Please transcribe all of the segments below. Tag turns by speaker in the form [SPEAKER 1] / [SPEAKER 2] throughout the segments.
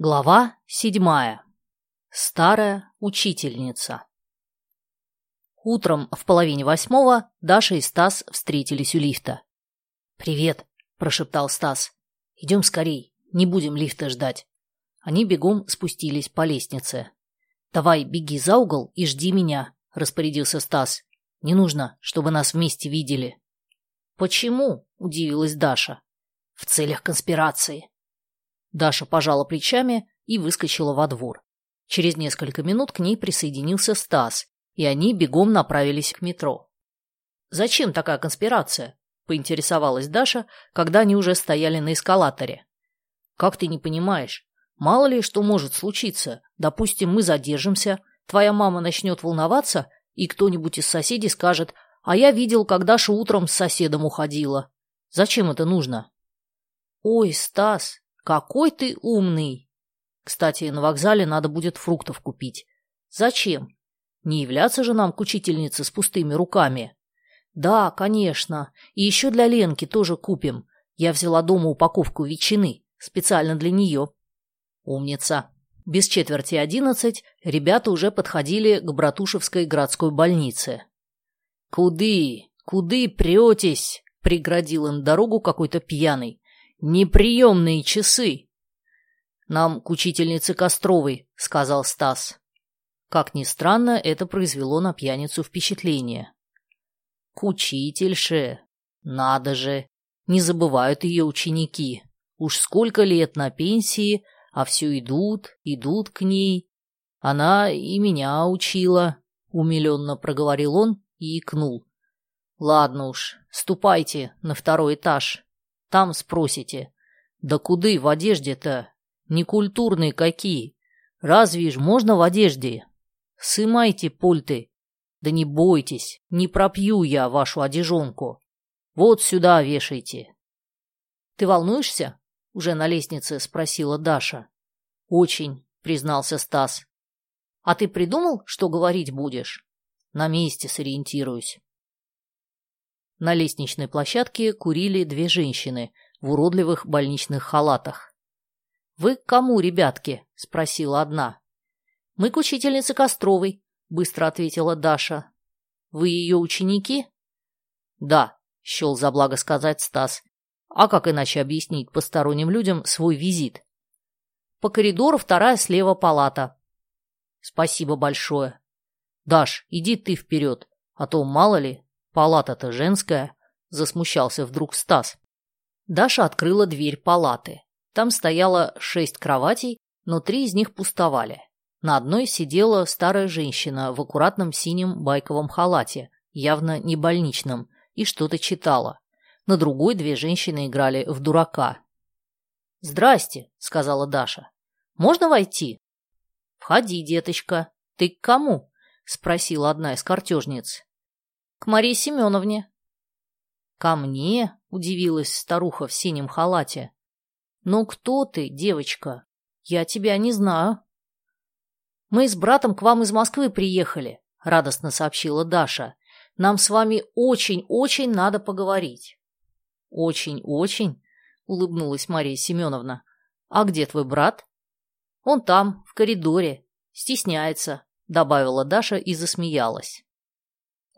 [SPEAKER 1] Глава седьмая. Старая учительница. Утром в половине восьмого Даша и Стас встретились у лифта. «Привет», – прошептал Стас. «Идем скорей, не будем лифта ждать». Они бегом спустились по лестнице. «Давай, беги за угол и жди меня», – распорядился Стас. «Не нужно, чтобы нас вместе видели». «Почему?» – удивилась Даша. «В целях конспирации», Даша пожала плечами и выскочила во двор. Через несколько минут к ней присоединился Стас, и они бегом направились к метро. «Зачем такая конспирация?» – поинтересовалась Даша, когда они уже стояли на эскалаторе. «Как ты не понимаешь? Мало ли что может случиться. Допустим, мы задержимся, твоя мама начнет волноваться, и кто-нибудь из соседей скажет, а я видел, как Даша утром с соседом уходила. Зачем это нужно?» «Ой, Стас, какой ты умный! Кстати, на вокзале надо будет фруктов купить. Зачем? Не являться же нам к учительнице с пустыми руками. Да, конечно. И еще для Ленки тоже купим. Я взяла дома упаковку ветчины. Специально для нее. Умница. Без четверти одиннадцать ребята уже подходили к Братушевской городской больнице. «Куды? Куды претесь?» — преградил им дорогу какой-то пьяный. Неприемные часы. Нам к учительнице Костровой, сказал Стас. Как ни странно, это произвело на пьяницу впечатление. К учительше. Надо же. Не забывают ее ученики. Уж сколько лет на пенсии, а все идут, идут к ней. Она и меня учила, умиленно проговорил он и икнул. Ладно уж, ступайте на второй этаж. Там спросите. Да куды в одежде-то? Некультурные какие. Разве ж можно в одежде? Сымайте пульты. Да не бойтесь, не пропью я вашу одежонку. Вот сюда вешайте. Ты волнуешься? Уже на лестнице спросила Даша. Очень, признался Стас. А ты придумал, что говорить будешь? На месте сориентируюсь. На лестничной площадке курили две женщины в уродливых больничных халатах. «Вы к кому, ребятки?» – спросила одна. «Мы к учительнице Костровой», – быстро ответила Даша. «Вы ее ученики?» «Да», – счел за благо сказать Стас. «А как иначе объяснить посторонним людям свой визит?» «По коридору вторая слева палата». «Спасибо большое». «Даш, иди ты вперед, а то, мало ли, Палата-то женская, засмущался вдруг Стас. Даша открыла дверь палаты. Там стояло шесть кроватей, но три из них пустовали. На одной сидела старая женщина в аккуратном синем байковом халате, явно не больничном, и что-то читала. На другой две женщины играли в дурака. «Здрасте», — сказала Даша. «Можно войти?» «Входи, деточка. Ты к кому?» — спросила одна из картежниц. К Марии Семеновне. Ко мне? Удивилась старуха в синем халате. Ну кто ты, девочка? Я тебя не знаю. Мы с братом к вам из Москвы приехали, радостно сообщила Даша. Нам с вами очень-очень надо поговорить. Очень-очень, улыбнулась Мария Семеновна. А где твой брат? Он там, в коридоре. Стесняется, добавила Даша и засмеялась.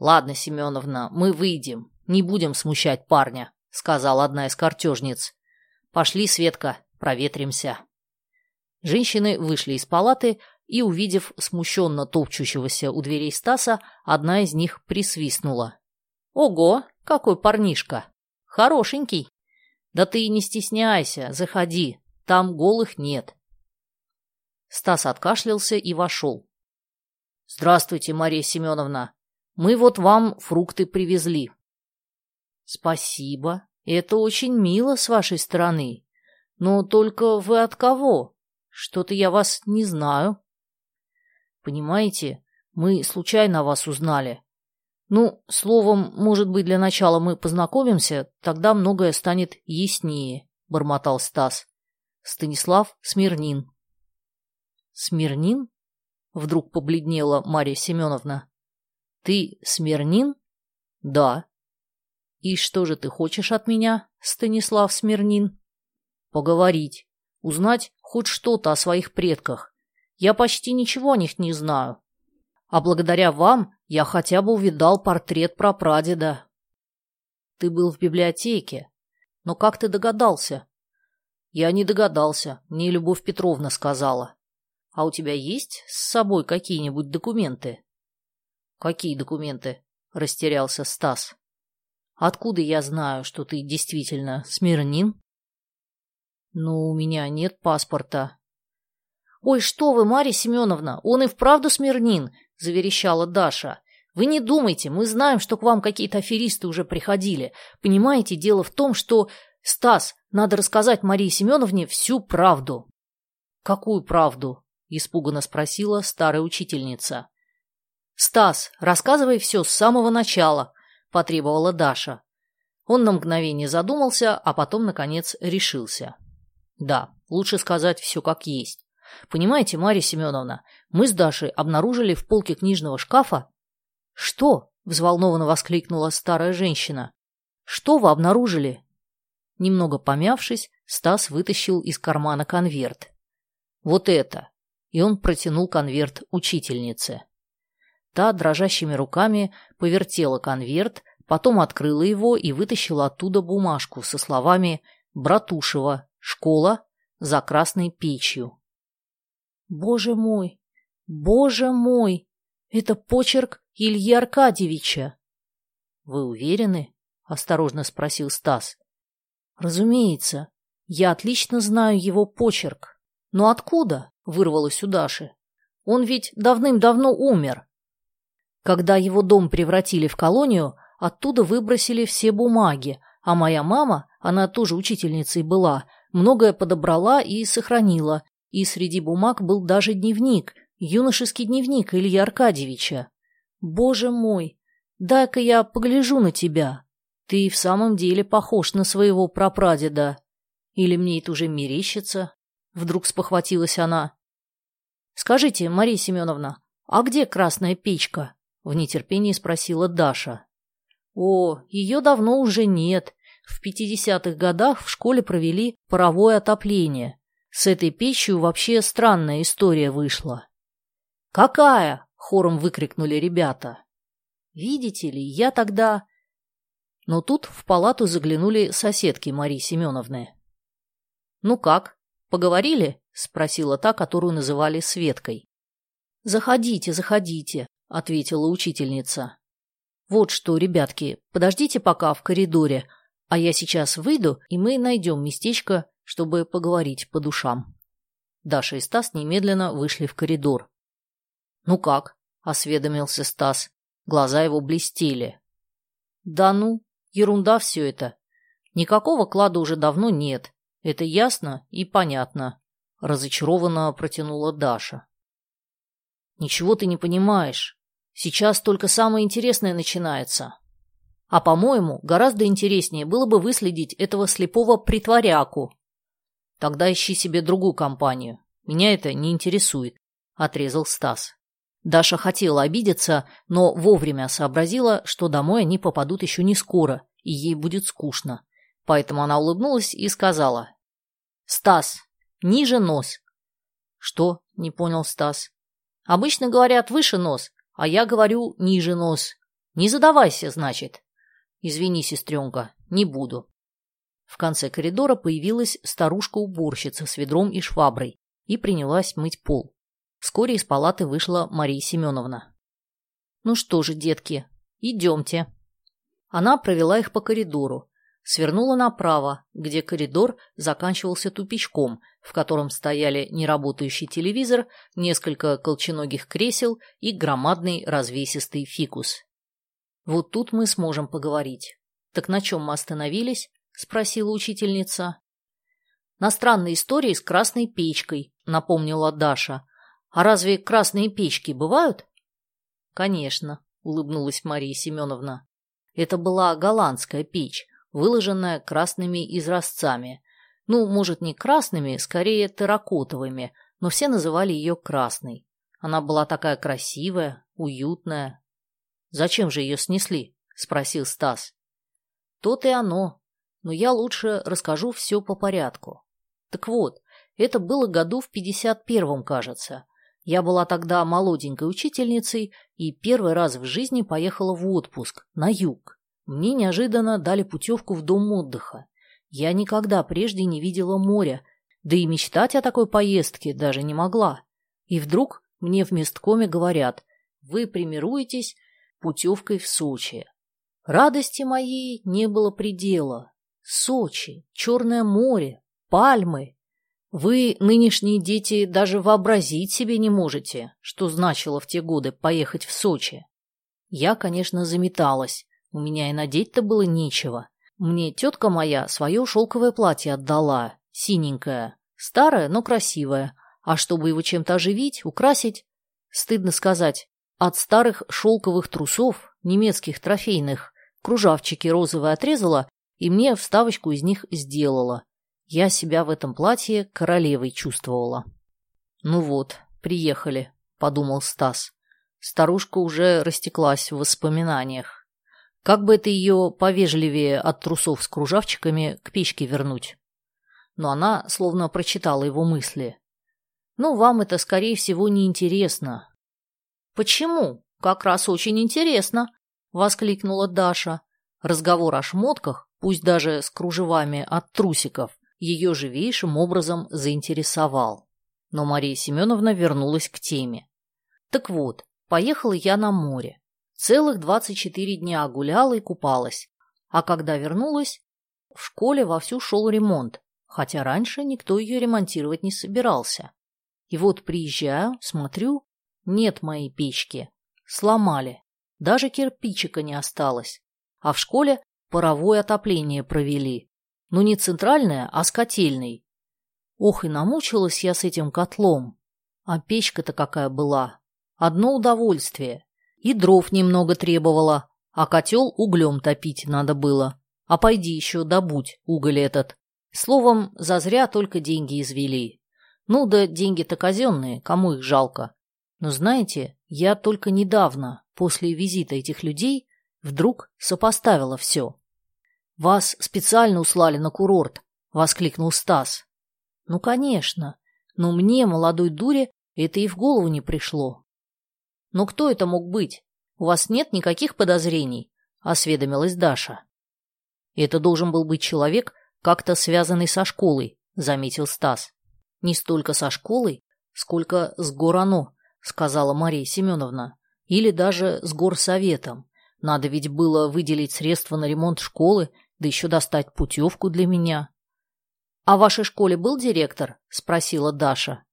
[SPEAKER 1] «Ладно, Семеновна, мы выйдем. Не будем смущать парня», — сказала одна из картежниц. «Пошли, Светка, проветримся». Женщины вышли из палаты, и, увидев смущенно топчущегося у дверей Стаса, одна из них присвистнула. «Ого, какой парнишка! Хорошенький! Да ты не стесняйся, заходи, там голых нет». Стас откашлялся и вошел. «Здравствуйте, Мария Семеновна. Мы вот вам фрукты привезли. Спасибо. Это очень мило с вашей стороны. Но только вы от кого? Что-то я вас не знаю. Понимаете, мы случайно вас узнали. Ну, словом, может быть, для начала мы познакомимся, тогда многое станет яснее, бормотал Стас. Станислав Смирнин. Смирнин? Вдруг побледнела Мария Семеновна. Ты Смирнин? Да. И что же ты хочешь от меня, Станислав Смирнин? Поговорить. Узнать хоть что-то о своих предках. Я почти ничего о них не знаю. А благодаря вам я хотя бы увидал портрет прапрадеда. Ты был в библиотеке. Но как ты догадался? Я не догадался, мне Любовь Петровна сказала. А у тебя есть с собой какие-нибудь документы? Какие документы? Растерялся Стас. Откуда я знаю, что ты действительно смирнин? Ну, у меня нет паспорта. Ой, что вы, Марья Семеновна, он и вправду смирнин, заверещала Даша. Вы не думайте, мы знаем, что к вам какие-то аферисты уже приходили. Понимаете, дело в том, что... Стас, надо рассказать Марии Семеновне всю правду. Какую правду? Испуганно спросила старая учительница. Стас, рассказывай все с самого начала, потребовала Даша. Он на мгновение задумался, а потом, наконец, решился. Да, лучше сказать все как есть. Понимаете, Марья Семеновна, мы с Дашей обнаружили в полке книжного шкафа... Что? Взволнованно воскликнула старая женщина. Что вы обнаружили? Немного помявшись, Стас вытащил из кармана конверт. Вот это. И он протянул конверт учительнице. Та дрожащими руками повертела конверт, потом открыла его и вытащила оттуда бумажку со словами «Братушева, школа, за красной печью». Боже мой! Боже мой! Это почерк Ильи Аркадьевича. Вы уверены? Осторожно спросил Стас. Разумеется. Я отлично знаю его почерк. Но откуда? Вырвалось у Даши. Он ведь давным-давно умер. Когда его дом превратили в колонию, оттуда выбросили все бумаги, а моя мама, она тоже учительницей была, многое подобрала и сохранила, и среди бумаг был даже дневник, юношеский дневник Ильи Аркадьевича. Боже мой, дай-ка я погляжу на тебя. Ты в самом деле похож на своего прапрадеда. Или мне это уже мерещится? Вдруг спохватилась она. Скажите, Мария Семеновна, а где красная печка? В нетерпении спросила Даша. О, ее давно уже нет. В пятидесятых годах в школе провели паровое отопление. С этой печью вообще странная история вышла. «Какая?» — хором выкрикнули ребята. «Видите ли, я тогда...» Но тут в палату заглянули соседки Марии Семеновны. «Ну как, поговорили?» — спросила та, которую называли Светкой. «Заходите, заходите», — ответила учительница. «Вот что, ребятки, подождите пока в коридоре, а я сейчас выйду, и мы найдем местечко, чтобы поговорить по душам. Даша и Стас немедленно вышли в коридор. «Ну как?» – осведомился Стас. Глаза его блестели. «Да ну, ерунда все это. Никакого клада уже давно нет. Это ясно и понятно», – разочарованно протянула Даша. «Ничего ты не понимаешь. Сейчас только самое интересное начинается. А, по-моему, гораздо интереснее было бы выследить этого слепого притворяку, Тогда ищи себе другую компанию. Меня это не интересует, отрезал Стас. Даша хотела обидеться, но вовремя сообразила, что домой они попадут еще не скоро, и ей будет скучно. Поэтому она улыбнулась и сказала. «Стас, ниже нос». «Что?» – не понял Стас. «Обычно говорят выше нос, а я говорю ниже нос. Не задавайся, значит». «Извини, сестренка, не буду». В конце коридора появилась старушка-уборщица с ведром и шваброй и принялась мыть пол. Вскоре из палаты вышла Мария Семеновна. «Ну что же, детки, идемте». Она провела их по коридору, свернула направо, где коридор заканчивался тупичком, в котором стояли неработающий телевизор, несколько колченогих кресел и громадный развесистый фикус. «Вот тут мы сможем поговорить. Так на чем мы остановились?» спросила учительница. На странной истории с красной печкой, напомнила Даша. А разве красные печки бывают? Конечно, улыбнулась Мария Семеновна. Это была голландская печь, выложенная красными изразцами. Ну, может, не красными, скорее терракотовыми, но все называли ее красной. Она была такая красивая, уютная. «Зачем же ее снесли?» – спросил Стас. «То-то и оно но я лучше расскажу все по порядку. Так вот, Это было году в 51-м, кажется. Я была тогда молоденькой учительницей и первый раз в жизни поехала в отпуск, на юг. Мне неожиданно дали путевку в дом отдыха. Я никогда прежде не видела моря, да и мечтать о такой поездке даже не могла. И вдруг мне в месткоме говорят, вы премируетесь путевкой в Сочи. Радости моей не было предела. Сочи, Черное море, пальмы. Вы, нынешние дети, даже вообразить себе не можете, что значило в те годы поехать в Сочи. Я, конечно, заметалась. У меня и надеть-то было нечего. Мне тетка моя свое шелковое платье отдала, синенькое, старое, но красивое. А чтобы его чем-то оживить, украсить, стыдно сказать, от старых шелковых трусов, немецких трофейных, кружавчики розовые отрезала и мне вставочку из них сделала. Я себя в этом платье королевой чувствовала. «Ну вот, приехали», — подумал Стас. Старушка уже растеклась в воспоминаниях. Как бы это ее повежливее от трусов с кружавчиками к печке вернуть? Но она словно прочитала его мысли. «Ну, вам это, скорее всего, не интересно. «Почему? Как раз очень интересно!» — воскликнула Даша. Разговор о шмотках, пусть даже с кружевами от трусиков, ее живейшим образом заинтересовал. Но Мария Семеновна вернулась к теме. «Так вот, поехала я на море. Целых двадцать четыре дня гуляла и купалась. А когда вернулась, в школе вовсю шел ремонт, хотя раньше никто ее ремонтировать не собирался. И вот приезжаю, смотрю, нет моей печки. Сломали. Даже кирпичика не осталось. А в школе паровое отопление провели. Ну, не центральное, а с котельной. Ох, и намучилась я с этим котлом. А печка-то какая была. Одно удовольствие. И дров немного требовала, а котел углем топить надо было. А пойди еще добудь уголь этот. Словом, зазря только деньги извели. Ну да деньги-то казенные, кому их жалко. Но знаете, я только недавно, после визита этих людей, вдруг сопоставила все. «Вас специально услали на курорт», — воскликнул Стас. «Ну, конечно, но мне, молодой дуре, это и в голову не пришло». «Но кто это мог быть? У вас нет никаких подозрений?» — осведомилась Даша. «Это должен был быть человек, как-то связанный со школой», — заметил Стас. «Не столько со школой, сколько с Горано, — сказала Мария Семеновна. «Или даже с горсоветом. Надо ведь было выделить средства на ремонт школы, да еще достать путевку для меня». «А в вашей школе был директор?» — спросила Даша.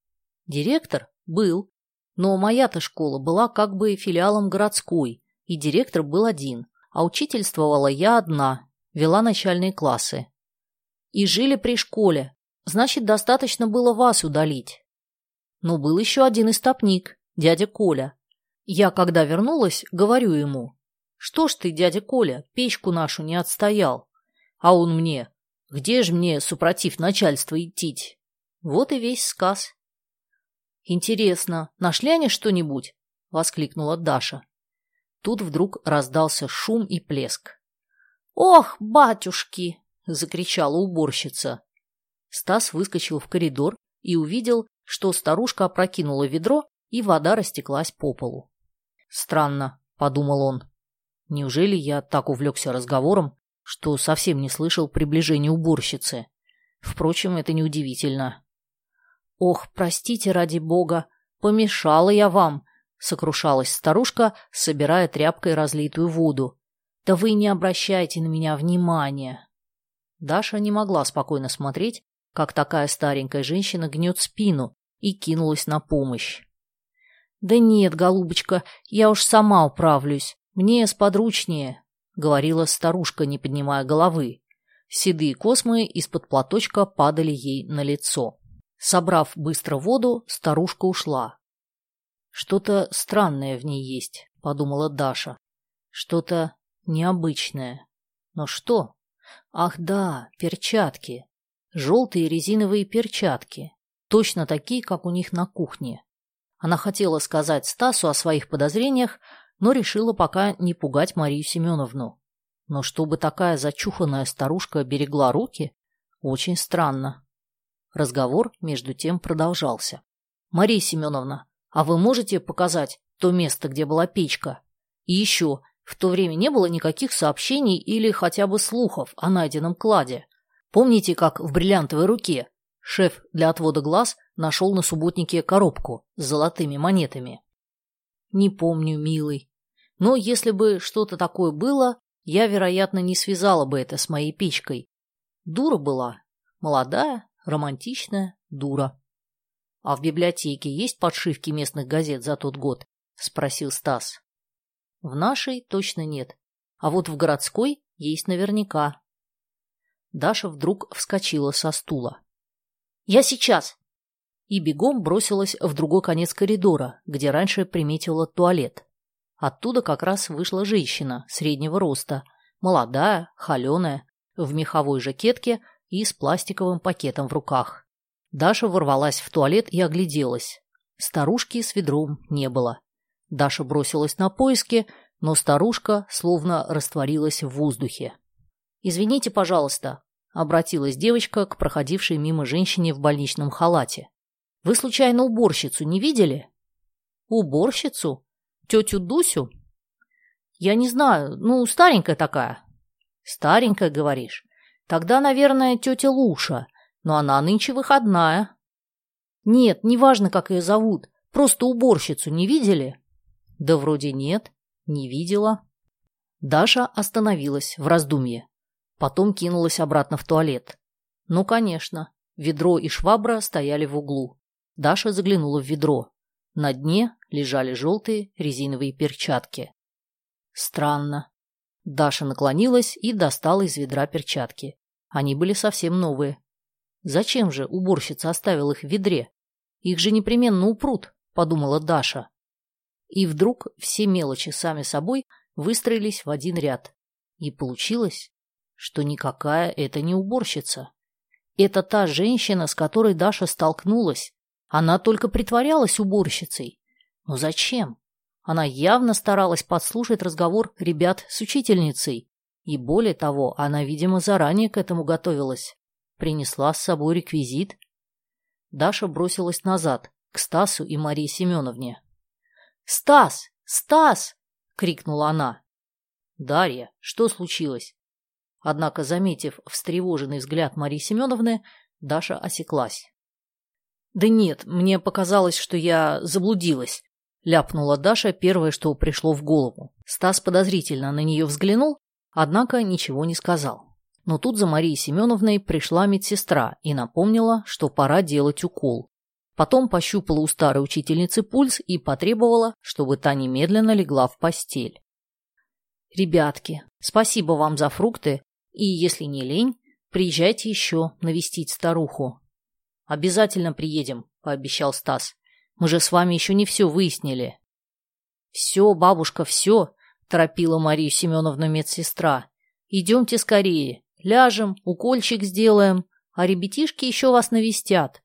[SPEAKER 1] «Директор? Был. Но моя-то школа была как бы филиалом городской, и директор был один, а учительствовала я одна, вела начальные классы. И жили при школе, значит, достаточно было вас удалить. Но был еще один истопник, дядя Коля. Я, когда вернулась, говорю ему, что ж ты, дядя Коля, печку нашу не отстоял? А он мне, где ж мне, супротив начальства, идти? Вот и весь сказ. Интересно, нашли они что-нибудь? Воскликнула Даша. Тут вдруг раздался шум и плеск. «Ох, батюшки!» — закричала уборщица. Стас выскочил в коридор и увидел, что старушка опрокинула ведро и вода растеклась по полу. «Странно», — подумал он. «Неужели я так увлекся разговором, что совсем не слышал приближения уборщицы? Впрочем, это неудивительно». «Ох, простите ради бога, помешала я вам», — сокрушалась старушка, собирая тряпкой разлитую воду. «Да вы не обращайте на меня внимания». Даша не могла спокойно смотреть, как такая старенькая женщина гнет спину, и кинулась на помощь. «Да нет, голубочка, я уж сама управлюсь. Мне сподручнее», — говорила старушка, не поднимая головы. Седые космы из-под платочка падали ей на лицо. Собрав быстро воду, старушка ушла. «Что-то странное в ней есть», — подумала Даша. «Что-то необычное. Но что? Ах да, перчатки. Желтые резиновые перчатки. Точно такие, как у них на кухне. Она хотела сказать Стасу о своих подозрениях, но решила пока не пугать Марию Семеновну. Но чтобы такая зачуханная старушка берегла руки, очень странно. Разговор между тем продолжался. «Мария Семеновна, а вы можете показать то место, где была печка? И еще, в то время не было никаких сообщений или хотя бы слухов о найденном кладе. Помните, как в бриллиантовой руке шеф для отвода глаз нашел на субботнике коробку с золотыми монетами? Не помню, милый. Но если бы что-то такое было, я, вероятно, не связала бы это с моей печкой. Дура была. Молодая, романтичная дура. — А в библиотеке есть подшивки местных газет за тот год? — спросил Стас. — В нашей точно нет. А вот в городской есть наверняка. Даша вдруг вскочила со стула. «Я сейчас!» И бегом бросилась в другой конец коридора, где раньше приметила туалет. Оттуда как раз вышла женщина среднего роста, молодая, холеная, в меховой жакетке и с пластиковым пакетом в руках. Даша ворвалась в туалет и огляделась. Старушки с ведром не было. Даша бросилась на поиски, но старушка словно растворилась в воздухе. «Извините, пожалуйста», — обратилась девочка к проходившей мимо женщине в больничном халате. «Вы, случайно, уборщицу не видели?» «Уборщицу?» Тетю Дусю? Я не знаю, ну, старенькая такая. Старенькая, говоришь? Тогда, наверное, тетя Луша, но она нынче выходная. Нет, неважно, как ее зовут, просто уборщицу не видели? Да вроде нет, не видела. Даша остановилась в раздумье. Потом кинулась обратно в туалет. Ну, конечно, ведро и швабра стояли в углу. Даша заглянула в ведро. На дне лежали желтые резиновые перчатки. Странно. Даша наклонилась и достала из ведра перчатки. Они были совсем новые. Зачем же уборщица оставила их в ведре? Их же непременно упрут, подумала Даша. И вдруг все мелочи сами собой выстроились в один ряд. И получилось, что никакая это не уборщица. Это та женщина, с которой Даша столкнулась, она только притворялась уборщицей. Но зачем? Она явно старалась подслушать разговор ребят с учительницей. И более того, она, видимо, заранее к этому готовилась. Принесла с собой реквизит. Даша бросилась назад, к Стасу и Марии Семеновне. «Стас! Стас!» — крикнула она. «Дарья, что случилось?» Однако, заметив встревоженный взгляд Марии Семеновны, Даша осеклась. «Да нет, мне показалось, что я заблудилась», — ляпнула Даша первое, что пришло в голову. Стас подозрительно на нее взглянул, однако ничего не сказал. Но тут за Марией Семеновной пришла медсестра и напомнила, что пора делать укол. Потом пощупала у старой учительницы пульс и потребовала, чтобы та немедленно легла в постель. «Ребятки, спасибо вам за фрукты, и, если не лень, приезжайте еще навестить старуху. «Обязательно приедем», — пообещал Стас. «Мы же с вами еще не все выяснили». «Все, бабушка, все», — торопила Марию Семеновну медсестра. «Идемте скорее. Ляжем, укольчик сделаем, а ребятишки еще вас навестят».